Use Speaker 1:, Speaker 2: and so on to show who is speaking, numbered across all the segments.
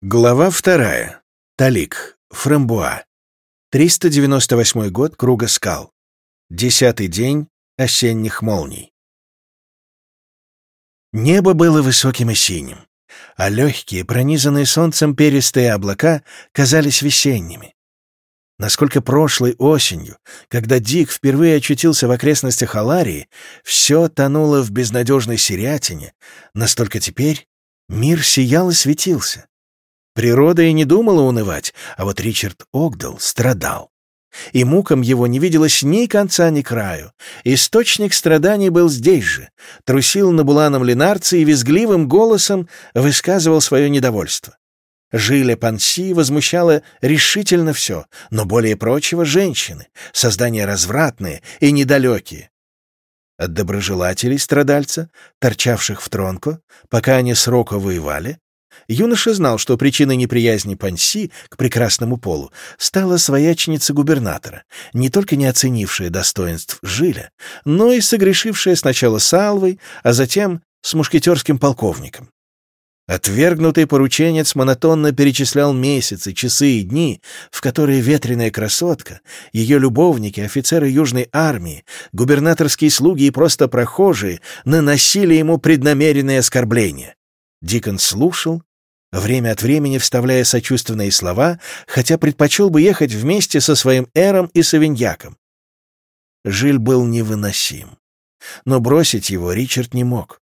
Speaker 1: Глава вторая. Талик. Фрамбуа. 398 год Круга скал. Десятый день осенних молний. Небо было высоким и синим, а легкие, пронизанные солнцем перистые облака казались весенними. Насколько прошлой осенью, когда Дик впервые очутился в окрестностях Аларии, все тонуло в безнадежной серятине, настолько теперь мир сиял и светился. Природа и не думала унывать, а вот Ричард Огдал страдал. И мукам его не виделось ни конца, ни краю. Источник страданий был здесь же, трусил на буланом ленарце и визгливым голосом высказывал свое недовольство. Жиля Панси возмущала решительно все, но более прочего — женщины, создания развратные и недалекие. От доброжелателей страдальца, торчавших в тронку, пока они срока воевали, Юноша знал, что причиной неприязни Панси к прекрасному полу стала свояченица губернатора, не только не оценившая достоинств Жиля, но и согрешившая сначала с Алвой, а затем с мушкетерским полковником. Отвергнутый порученец монотонно перечислял месяцы, часы и дни, в которые ветреная красотка, ее любовники, офицеры Южной армии, губернаторские слуги и просто прохожие наносили ему преднамеренные оскорбления. Дикон слушал время от времени вставляя сочувственные слова, хотя предпочел бы ехать вместе со своим Эром и Савиньяком. Жиль был невыносим. Но бросить его Ричард не мог.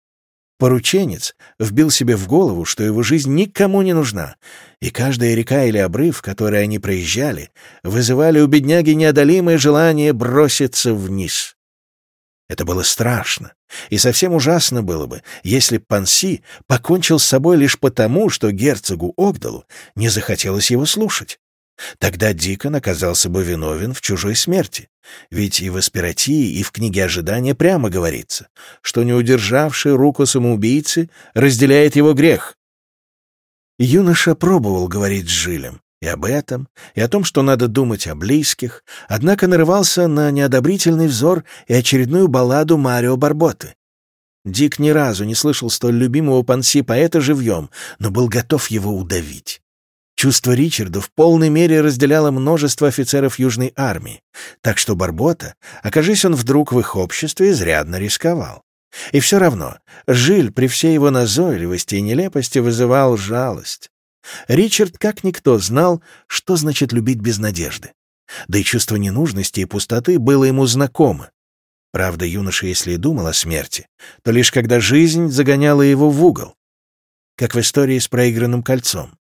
Speaker 1: Порученец вбил себе в голову, что его жизнь никому не нужна, и каждая река или обрыв, который они проезжали, вызывали у бедняги неодолимое желание броситься вниз. Это было страшно, и совсем ужасно было бы, если Панси покончил с собой лишь потому, что герцогу Огдалу не захотелось его слушать. Тогда Дикон оказался бы виновен в чужой смерти, ведь и в аспиратии, и в книге ожидания прямо говорится, что не удержавший руку самоубийцы разделяет его грех. Юноша пробовал говорить с Жилем, и об этом, и о том, что надо думать о близких, однако нарывался на неодобрительный взор и очередную балладу Марио Барботы. Дик ни разу не слышал столь любимого панси поэта живьем, но был готов его удавить. Чувство Ричарда в полной мере разделяло множество офицеров Южной армии, так что Барбота, окажись он вдруг в их обществе, изрядно рисковал. И все равно Жиль при всей его назойливости и нелепости вызывал жалость. Ричард как никто знал, что значит любить без надежды. Да и чувство ненужности и пустоты было ему знакомо. Правда, юноша, если и думал о смерти, то лишь когда жизнь загоняла его в угол. Как в истории с проигранным кольцом.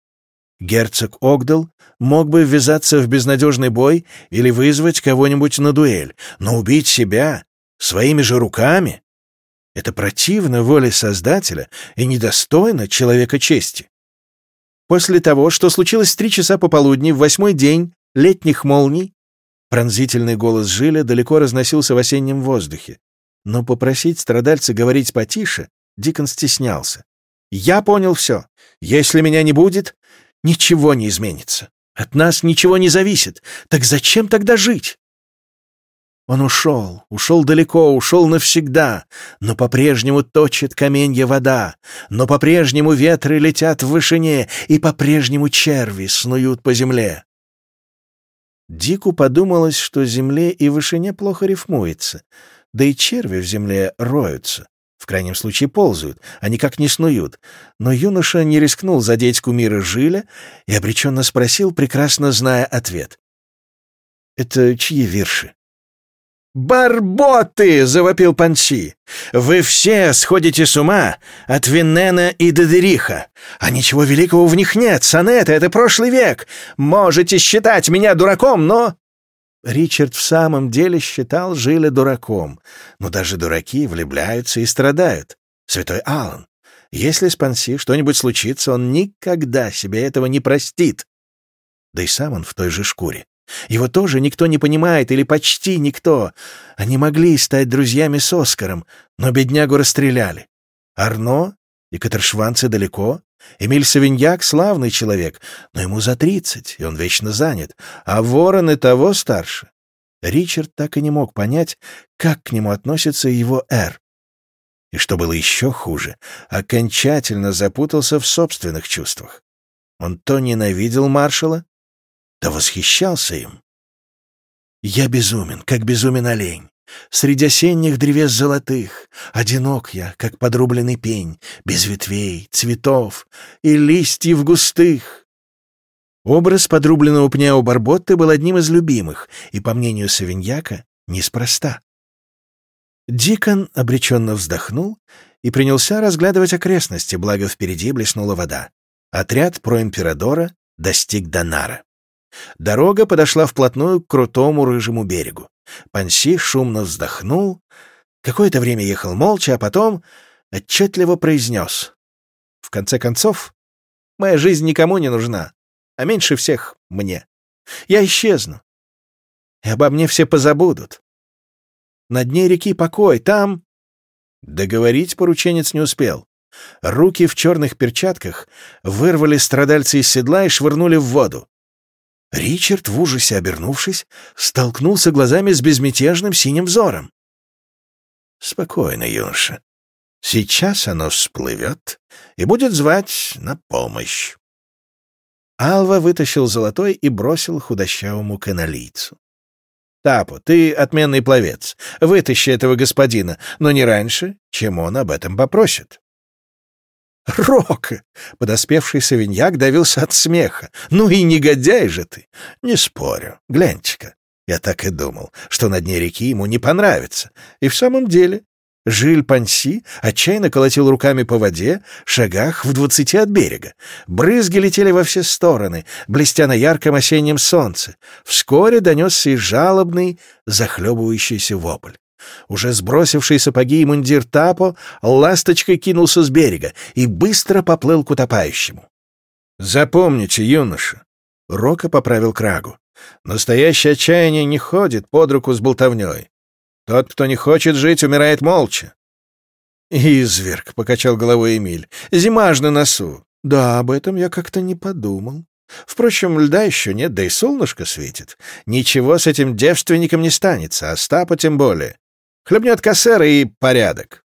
Speaker 1: Герцог Огдал мог бы ввязаться в безнадежный бой или вызвать кого-нибудь на дуэль, но убить себя своими же руками — это противно воле Создателя и недостойно человека чести. После того, что случилось три часа пополудни, в восьмой день летних молний, пронзительный голос Жиля далеко разносился в осеннем воздухе. Но попросить страдальца говорить потише Дикон стеснялся. «Я понял все. Если меня не будет, ничего не изменится. От нас ничего не зависит. Так зачем тогда жить?» Он ушел, ушел далеко, ушел навсегда, но по-прежнему точит каменья вода, но по-прежнему ветры летят в вышине, и по-прежнему черви снуют по земле. Дику подумалось, что земле и вышине плохо рифмуется, да и черви в земле роются, в крайнем случае ползают, а никак не снуют. Но юноша не рискнул задеть кумира Жиля и обреченно спросил, прекрасно зная ответ. «Это чьи вирши?» «Барботы!» — завопил Панси. «Вы все сходите с ума от Виннена и Дедериха. А ничего великого в них нет. Сонеты — это прошлый век. Можете считать меня дураком, но...» Ричард в самом деле считал Жиля дураком. Но даже дураки влюбляются и страдают. Святой Аллан, если с Панси что-нибудь случится, он никогда себе этого не простит. Да и сам он в той же шкуре. Его тоже никто не понимает, или почти никто. Они могли стать друзьями с Оскаром, но беднягу расстреляли. Арно и Катершванцы далеко. Эмиль Савиньяк — славный человек, но ему за тридцать, и он вечно занят. А Ворон и того старше. Ричард так и не мог понять, как к нему относится его Эр. И что было еще хуже, окончательно запутался в собственных чувствах. Он то ненавидел маршала, то восхищался им. Я безумен, как безумен олень. Среди осенних древес золотых, Одинок я, как подрубленный пень, Без ветвей, цветов и листьев густых. Образ подрубленного пня у Барботты был одним из любимых, и, по мнению Савиньяка, неспроста. Дикон обреченно вздохнул и принялся разглядывать окрестности, благо впереди блеснула вода. Отряд проимперадора достиг Донара. Дорога подошла вплотную к крутому рыжему берегу. Панси шумно вздохнул, какое-то время ехал молча, а потом отчетливо произнес. «В конце концов, моя жизнь никому не нужна, а меньше всех мне. Я исчезну, и обо мне все позабудут. На дне реки покой, там...» Договорить порученец не успел. Руки в черных перчатках вырвали страдальца из седла и швырнули в воду. Ричард, в ужасе обернувшись, столкнулся глазами с безмятежным синим взором. «Спокойно, юноша. Сейчас оно всплывет и будет звать на помощь». Алва вытащил золотой и бросил худощавому каналийцу. «Тапо, ты отменный пловец. Вытащи этого господина, но не раньше, чем он об этом попросит». «Рока!» — подоспевший Савиньяк давился от смеха. «Ну и негодяй же ты!» «Не спорю. Гляньте-ка. Я так и думал, что на дне реки ему не понравится. И в самом деле Жиль Панси отчаянно колотил руками по воде, шагах в двадцати от берега. Брызги летели во все стороны, блестя на ярком осеннем солнце. Вскоре донесся и жалобный, захлебывающийся вопль. Уже сбросивший сапоги и мундир Тапо, ласточкой кинулся с берега и быстро поплыл к утопающему. «Запомните, юноша!» — Рока поправил крагу. «Настоящее отчаяние не ходит под руку с болтовней. Тот, кто не хочет жить, умирает молча». «Изверг», — покачал головой Эмиль. «Зима ж на носу». «Да, об этом я как-то не подумал. Впрочем, льда еще нет, да и солнышко светит. Ничего с этим девственником не станется, а Стапа тем более. Хлебнет кассера и порядок.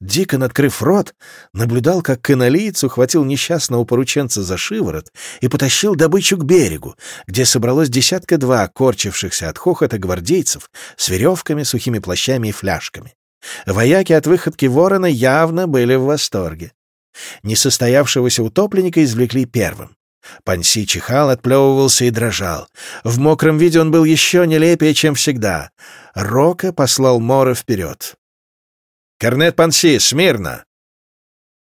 Speaker 1: Дикон, открыв рот, наблюдал, как каналиец ухватил несчастного порученца за шиворот и потащил добычу к берегу, где собралось десятка-два корчившихся от хохота гвардейцев с веревками, сухими плащами и фляжками. Вояки от выходки ворона явно были в восторге. Несостоявшегося утопленника извлекли первым. Панси чихал, отплевывался и дрожал. В мокром виде он был еще нелепее, чем всегда. Рока послал Мора вперед. «Корнет Панси, смирно!»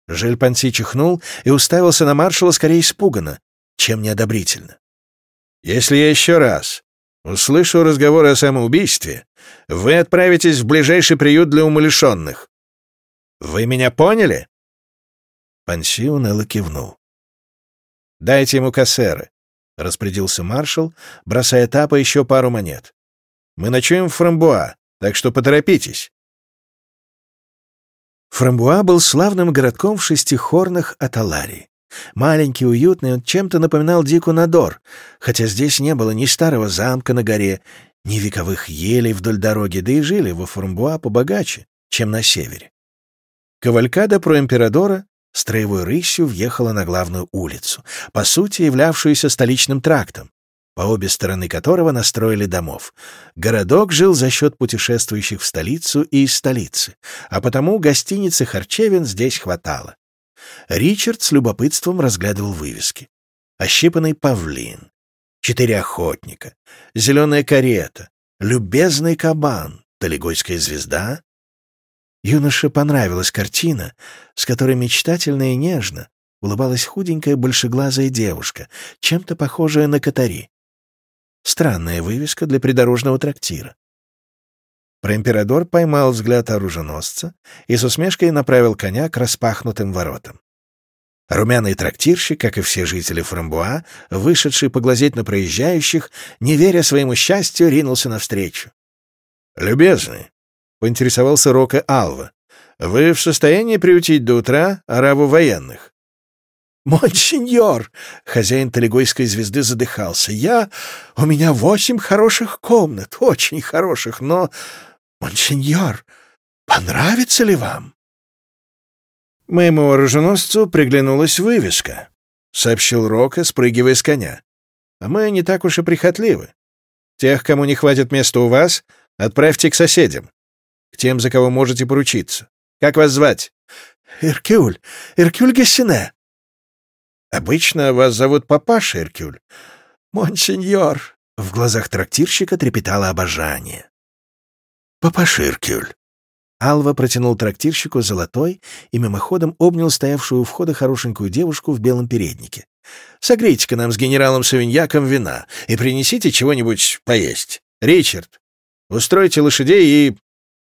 Speaker 1: Жиль Панси чихнул и уставился на маршала скорее испуганно, чем неодобрительно. «Если я еще раз услышу разговоры о самоубийстве, вы отправитесь в ближайший приют для умалишенных. Вы меня поняли?» Панси уныло кивнул. «Дайте ему кассеры», — распорядился маршал, бросая Тапа еще пару монет. «Мы ночуем в Фрамбуа, так что поторопитесь». Фрамбуа был славным городком в шести хорнах от Аларии. Маленький, уютный, он чем-то напоминал Дику Надор, хотя здесь не было ни старого замка на горе, ни вековых елей вдоль дороги, да и жили во Фрамбуа побогаче, чем на севере. Кавалькада про имперадора строевой рысью въехала на главную улицу, по сути являвшуюся столичным трактом, по обе стороны которого настроили домов. Городок жил за счет путешествующих в столицу и из столицы, а потому гостиницы харчевин здесь хватало. Ричард с любопытством разглядывал вывески. Ощипанный павлин, четыре охотника, зеленая карета, любезный кабан, талигойская звезда, Юноше понравилась картина, с которой мечтательно и нежно улыбалась худенькая большеглазая девушка, чем-то похожая на Катари. Странная вывеска для придорожного трактира. Проимперадор поймал взгляд оруженосца и с усмешкой направил коня к распахнутым воротам. Румяный трактирщик, как и все жители Фрамбуа, вышедший поглазеть на проезжающих, не веря своему счастью, ринулся навстречу. «Любезный, поинтересовался Рока Алва. «Вы в состоянии приютить до утра араву военных?» «Монсеньор!» — хозяин Талигойской звезды задыхался. «Я... У меня восемь хороших комнат, очень хороших, но... Монсеньор, понравится ли вам?» Моему оруженосцу приглянулась вывеска. — сообщил Рока, спрыгивая с коня. «А мы не так уж и прихотливы. Тех, кому не хватит места у вас, отправьте к соседям, к тем, за кого можете поручиться. Как вас звать?»
Speaker 2: «Иркюль, Иркюль Гессене».
Speaker 1: «Обычно вас зовут папаша Иркюль».
Speaker 2: «Монсеньор».
Speaker 1: В глазах трактирщика трепетало обожание.
Speaker 2: «Папаша Иркюль».
Speaker 1: Алва протянул трактирщику золотой и мимоходом обнял стоявшую у входа хорошенькую девушку в белом переднике. «Согрейте-ка нам с генералом Савиньяком вина и принесите чего-нибудь поесть. Ричард, устройте лошадей и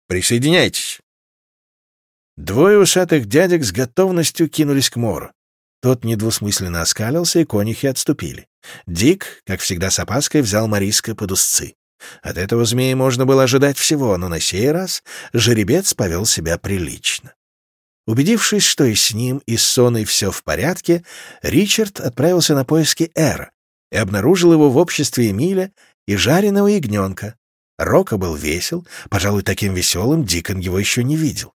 Speaker 1: присоединяйтесь». Двое усатых дядек с готовностью кинулись к Мору. Тот недвусмысленно оскалился, и конюхи отступили. Дик, как всегда с опаской, взял Мариска под узцы. От этого змея можно было ожидать всего, но на сей раз жеребец повел себя прилично. Убедившись, что и с ним, и с Соной все в порядке, Ричард отправился на поиски Эра и обнаружил его в обществе Эмиля и жареного ягненка. Рока был весел, пожалуй, таким веселым Дикон его еще не видел.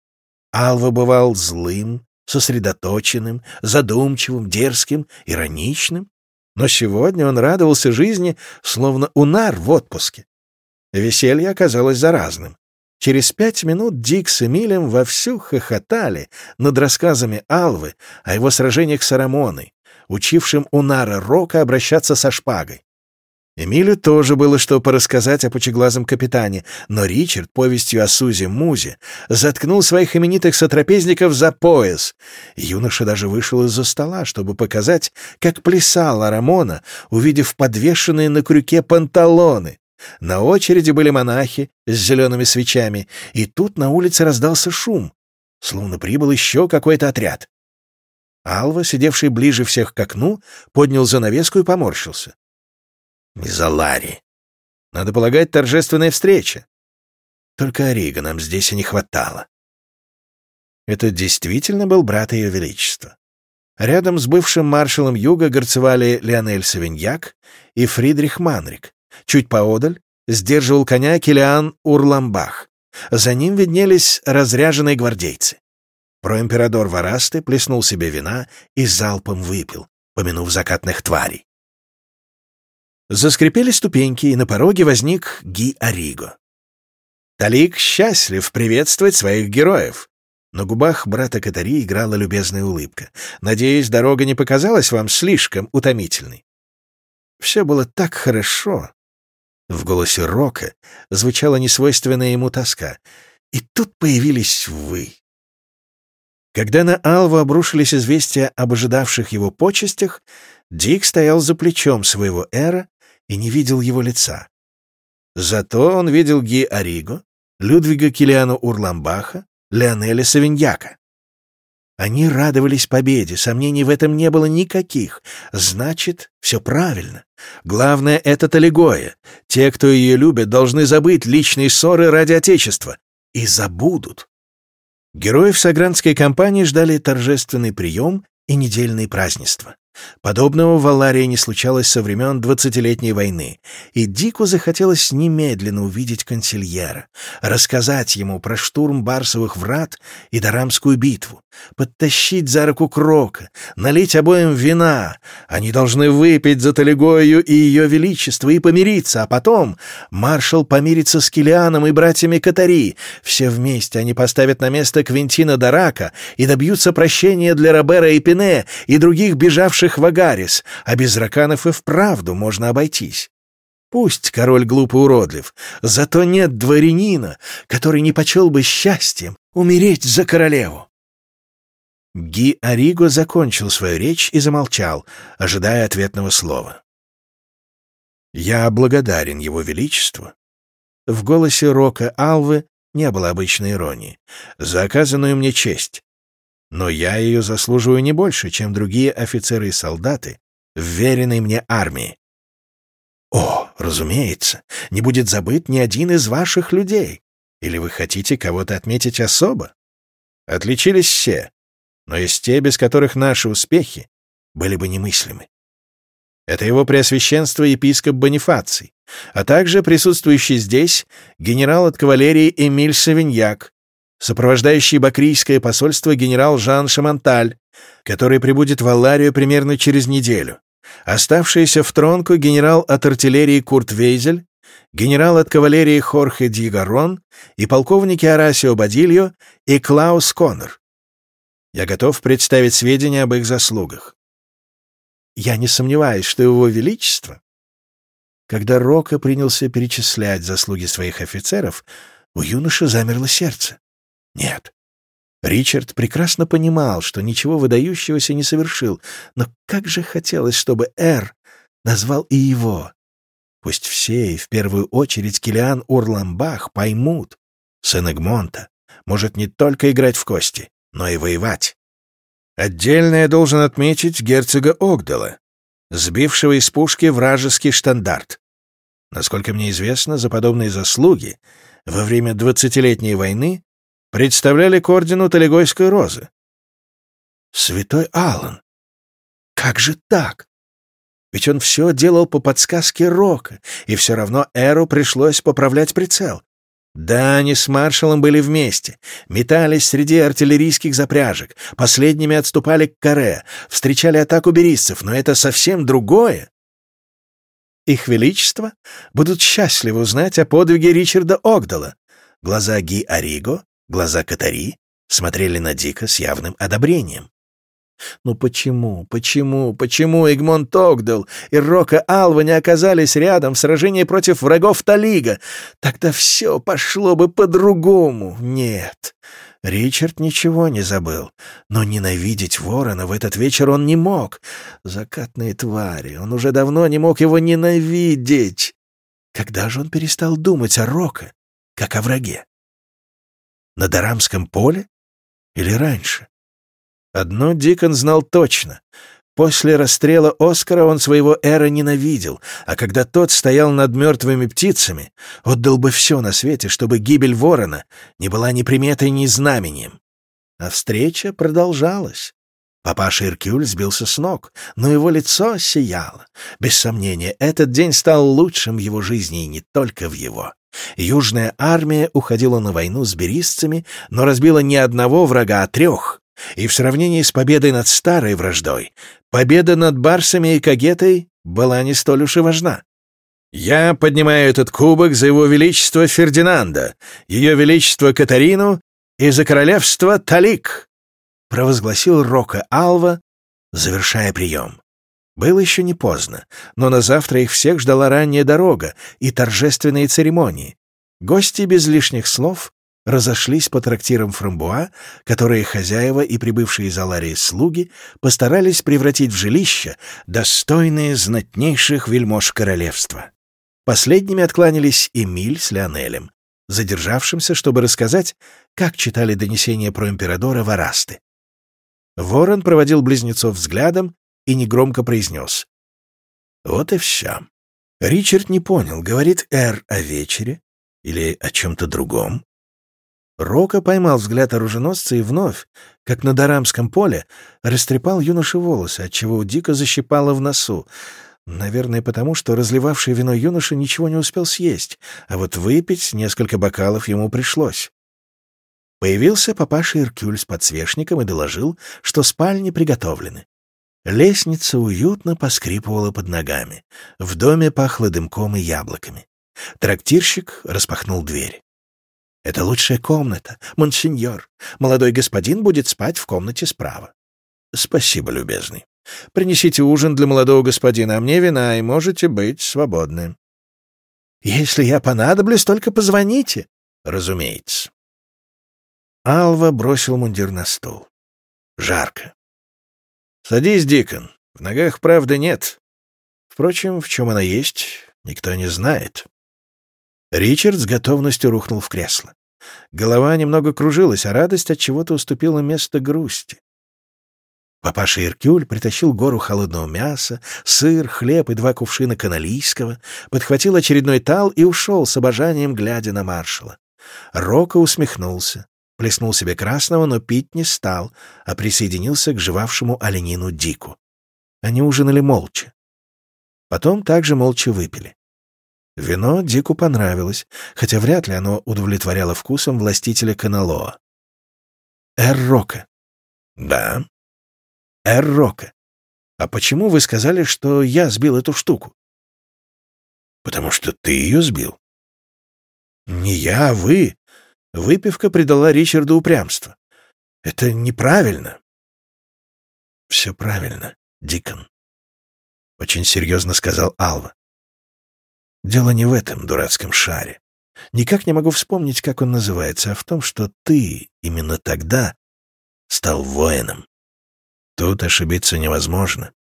Speaker 1: Алва бывал злым, сосредоточенным, задумчивым, дерзким, ироничным, но сегодня он радовался жизни, словно унар в отпуске. Веселье оказалось заразным. Через пять минут Дик с Эмилем вовсю хохотали над рассказами Алвы о его сражениях с Арамоной, учившим Унара Рока обращаться со шпагой. Эмилю тоже было что порассказать о пучеглазом капитане, но Ричард повестью о Сузе Музе заткнул своих именитых сотрапезников за пояс. Юноша даже вышел из-за стола, чтобы показать, как плясала Рамона, увидев подвешенные на крюке панталоны. На очереди были монахи с зелеными свечами, и тут на улице раздался шум, словно прибыл еще какой-то отряд. Алва, сидевший ближе всех к окну, поднял занавеску и поморщился. Мизалари. Надо полагать, торжественная встреча. Только Орига нам здесь и не хватало. Это действительно был брат Ее Величества. Рядом с бывшим маршалом Юга горцевали Леонель Савиньяк и Фридрих Манрик. Чуть поодаль сдерживал коня Килиан Урламбах. За ним виднелись разряженные гвардейцы. Проимперадор Варасты плеснул себе вина и залпом выпил, помянув закатных тварей. Заскрипели ступеньки, и на пороге возник Ги Ариго. Талик счастлив приветствовать своих героев. На губах брата Катари играла любезная улыбка. «Надеюсь, дорога не показалась вам слишком утомительной?» Все было так хорошо. В голосе Рока звучала несвойственная ему тоска. И тут появились вы. Когда на Алву обрушились известия об ожидавших его почестях, Дик стоял за плечом своего эра и не видел его лица. Зато он видел Ги Ариго, Людвига Килиану Урламбаха, Леонеля Савиньяка. Они радовались победе, сомнений в этом не было никаких. Значит, все правильно. Главное — это Талигоя. Те, кто ее любит, должны забыть личные ссоры ради Отечества. И забудут. Героев Сагранской компании ждали торжественный прием и недельные празднества. Подобного в Алларии не случалось со времен двадцатилетней войны, и Дику захотелось немедленно увидеть консильера, рассказать ему про штурм Барсовых врат и Дарамскую битву, подтащить за руку Крока, налить обоим вина. Они должны выпить за Талигою и ее величество и помириться, а потом маршал помирится с Килианом и братьями Катари. Все вместе они поставят на место Квинтина Дарака и добьются прощения для Робера и Пине и других бежавших лучших в Агарис, а без раканов и вправду можно обойтись. Пусть король глуп и уродлив, зато нет дворянина, который не почел бы счастьем умереть за королеву. Ги Ариго закончил свою речь и замолчал, ожидая ответного слова. «Я благодарен его величеству». В голосе Рока Алвы не было обычной иронии. «За оказанную мне честь но я ее заслуживаю не больше, чем другие офицеры и солдаты, вверенной мне армии. О, разумеется, не будет забыт ни один из ваших людей. Или вы хотите кого-то отметить особо? Отличились все, но есть те, без которых наши успехи были бы немыслимы. Это его преосвященство епископ Бонифаций, а также присутствующий здесь генерал от кавалерии Эмиль Савиньяк, сопровождающий бакрийское посольство генерал Жан Шаманталь, который прибудет в Алларию примерно через неделю, оставшийся в Тронку генерал от артиллерии Курт Вейзель, генерал от кавалерии Хорхе Дигарон и полковники Арасио Бадильо и Клаус Коннор. Я готов представить сведения об их заслугах. Я не сомневаюсь, что Его Величество... Когда Рока принялся перечислять заслуги своих офицеров, у юноши замерло сердце. Нет. Ричард прекрасно понимал, что ничего выдающегося не совершил, но как же хотелось, чтобы Эр назвал и его. Пусть все, и в первую очередь Килиан Урламбах, поймут, сын Эгмонта может не только играть в кости, но и воевать. Отдельно я должен отметить герцога Огдала, сбившего из пушки вражеский штандарт. Насколько мне известно, за подобные заслуги во время двадцатилетней войны представляли к ордену Талигойской розы. Святой Аллан! Как же так? Ведь он все делал по подсказке Рока, и все равно Эру пришлось поправлять прицел. Да, они с маршалом были вместе, метались среди артиллерийских запряжек, последними отступали к каре, встречали атаку берийцев, но это совсем другое. Их Величество будут счастливы узнать о подвиге Ричарда Огдала. Глаза Ги Ариго, глаза Катари смотрели на Дика с явным одобрением. Ну почему, почему, почему Игмонт Огдал и Рока Алва не оказались рядом в сражении против врагов Талига? Тогда все пошло бы по-другому. Нет, Ричард ничего не забыл, но ненавидеть ворона в этот вечер он не мог. Закатные твари, он уже давно не мог его ненавидеть. Когда же он перестал думать о Рока, как о враге? На Дарамском поле или раньше? Одно Дикон знал точно. После расстрела Оскара он своего Эра ненавидел, а когда тот стоял над мертвыми птицами, отдал бы все на свете, чтобы гибель ворона не была ни приметой, ни знамением. А встреча продолжалась. Папаша Иркюль сбился с ног, но его лицо сияло. Без сомнения, этот день стал лучшим в его жизни и не только в его. Южная армия уходила на войну с беристцами, но разбила не одного врага, а трех. И в сравнении с победой над старой враждой, победа над барсами и кагетой была не столь уж и важна. «Я поднимаю этот кубок за его величество Фердинанда, ее величество Катарину и за королевство Талик», провозгласил Рока Алва, завершая прием. Было еще не поздно, но на завтра их всех ждала ранняя дорога и торжественные церемонии. Гости без лишних слов разошлись по трактирам Фрамбуа, которые хозяева и прибывшие из Аларии слуги постарались превратить в жилища, достойные знатнейших вельмож королевства. Последними откланялись Эмиль с Леонелем, задержавшимся, чтобы рассказать, как читали донесения про императора Варасты. Ворон проводил близнецов взглядом и негромко произнес. «Вот и все». Ричард не понял, говорит Эр о вечере или о чем-то другом. Рока поймал взгляд оруженосца и вновь, как на Дарамском поле, растрепал юноше волосы, отчего у Дика защипало в носу. Наверное, потому что разливавший вино юноша ничего не успел съесть, а вот выпить несколько бокалов ему пришлось. Появился папаша Иркюль с подсвечником и доложил, что спальни приготовлены. Лестница уютно поскрипывала под ногами. В доме пахло дымком и яблоками. Трактирщик распахнул дверь. Это лучшая комната, монсеньор. Молодой господин будет спать в комнате справа. Спасибо, любезный. Принесите ужин для молодого господина, а мне вина, и можете быть свободны. Если я понадоблюсь, только позвоните. Разумеется. Алва бросил мундир на стол. Жарко. Садись, Дикон. В ногах правды нет. Впрочем, в чем она есть, никто не знает. Ричард с готовностью рухнул в кресло. Голова немного кружилась, а радость от чего-то уступила место грусти. Папаша Иркюль притащил гору холодного мяса, сыр, хлеб и два кувшина каналийского, подхватил очередной тал и ушел с обожанием, глядя на маршала. Рока усмехнулся, плеснул себе красного, но пить не стал, а присоединился к жевавшему оленину Дику. Они ужинали молча. Потом также молча выпили. Вино Дику понравилось, хотя вряд ли оно удовлетворяло вкусом властителя Каналоа. Эр-Рока.
Speaker 2: Да.
Speaker 1: Эр-Рока. А почему вы сказали, что я сбил эту штуку?
Speaker 2: Потому что ты ее сбил.
Speaker 1: Не я, а вы. Выпивка придала Ричарду упрямство. Это неправильно.
Speaker 2: Все правильно, Дикон. Очень серьезно сказал Алва. Дело не в этом дурацком шаре. Никак не могу вспомнить, как он называется, а в том, что ты именно тогда стал воином. Тут ошибиться невозможно.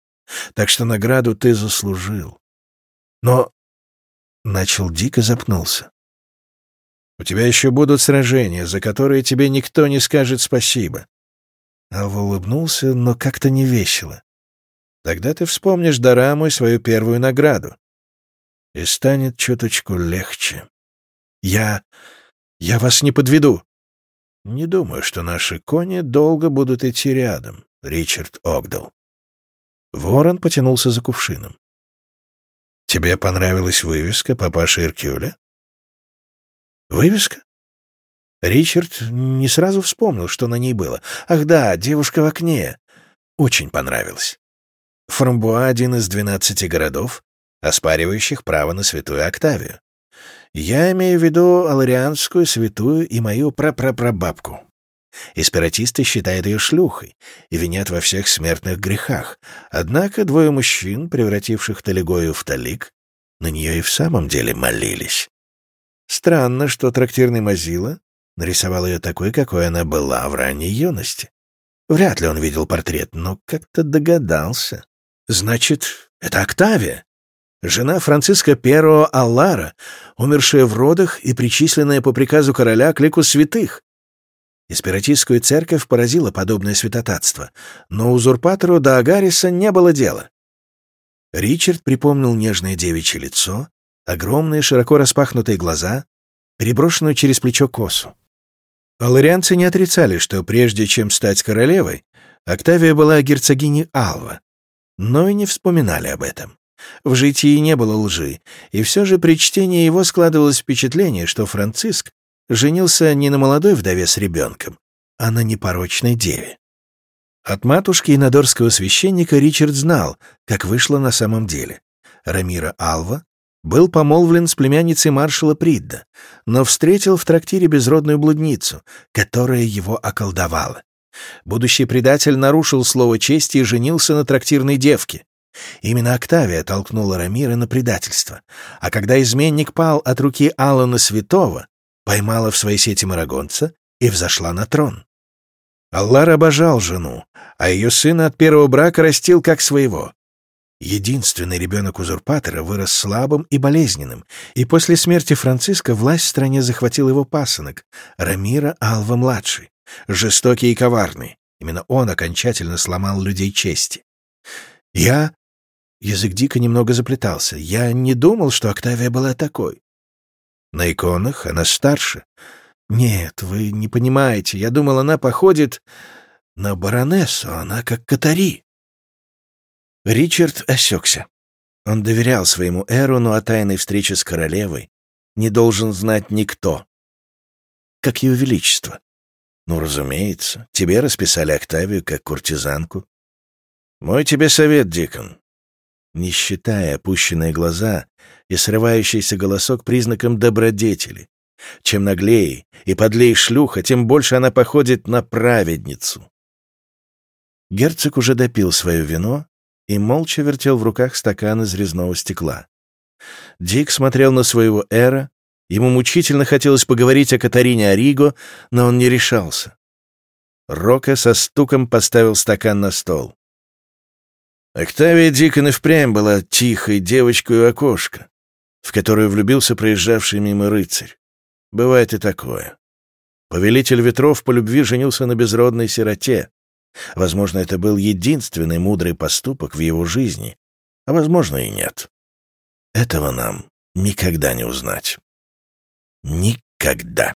Speaker 2: Так что награду ты заслужил. Но начал дико запнулся.
Speaker 1: У тебя еще будут сражения, за которые тебе никто не скажет спасибо.
Speaker 2: Алва улыбнулся, но как-то не весело.
Speaker 1: Тогда ты вспомнишь Дораму и свою первую награду.
Speaker 2: И станет чуточку легче.
Speaker 1: Я... я вас не подведу.
Speaker 2: Не думаю, что наши кони долго будут идти рядом, Ричард Огдал.
Speaker 1: Ворон потянулся за кувшином.
Speaker 2: Тебе понравилась вывеска папаши Иркюля?
Speaker 1: Вывеска? Ричард не сразу вспомнил, что на ней было. Ах да, девушка в окне. Очень понравилось. Фрамбуа — один из двенадцати городов, оспаривающих право на святую Октавию. Я имею в виду Аларианскую святую и мою прапрапрабабку. Эспиратисты считают ее шлюхой и винят во всех смертных грехах. Однако двое мужчин, превративших Талигою в Талик, на нее и в самом деле молились. Странно, что трактирный Мазила нарисовал ее такой, какой она была в ранней юности. Вряд ли он видел портрет, но как-то догадался. Значит, это Октавия, жена Франциска I Аллара, умершая в родах и причисленная по приказу короля к лику святых. Эспиратистскую церковь поразило подобное святотатство, но узурпатору Даагариса не было дела. Ричард припомнил нежное девичье лицо, огромные широко распахнутые глаза, переброшенную через плечо косу. Аларианцы не отрицали, что прежде чем стать королевой, Октавия была герцогиней Алва, но и не вспоминали об этом. В житии не было лжи, и все же при чтении его складывалось впечатление, что Франциск женился не на молодой вдове с ребенком, а на непорочной деве. От матушки надорского священника Ричард знал, как вышло на самом деле. Рамира Алва был помолвлен с племянницей маршала Придда, но встретил в трактире безродную блудницу, которая его околдовала. Будущий предатель нарушил слово чести и женился на трактирной девке. Именно Октавия толкнула Рамира на предательство, а когда изменник пал от руки Алана Святого, поймала в своей сети марагонца и взошла на трон. Аллар обожал жену, а ее сына от первого брака растил как своего. Единственный ребенок узурпатора вырос слабым и болезненным, и после смерти Франциска власть в стране захватил его пасынок, Рамира Алва-младший, жестокий и коварный. Именно он окончательно сломал людей чести. Я... Язык Дика немного заплетался. Я не думал, что Октавия была такой. На иконах она старше. Нет, вы не понимаете. Я думал, она походит на баронессу, она как Катари. Ричард осекся. Он доверял своему Эру, но о тайной встрече с королевой не должен знать никто. Как ее величество. Ну, разумеется, тебе расписали Октавию как куртизанку. Мой тебе совет, Дикон. Не считая опущенные глаза и срывающийся голосок признаком добродетели. Чем наглее и подлее шлюха, тем больше она походит на праведницу. Герцог уже допил свое вино и молча вертел в руках стакан из резного стекла. Дик смотрел на своего эра, ему мучительно хотелось поговорить о Катарине Ориго, но он не решался. Рока со стуком поставил стакан на стол. Октавия Дикон и впрямь была тихой девочкой у окошка, в которую влюбился проезжавший мимо рыцарь. Бывает и такое. Повелитель ветров по любви женился на безродной сироте, Возможно, это был единственный мудрый поступок в его жизни, а возможно и нет. Этого нам никогда не узнать. Никогда.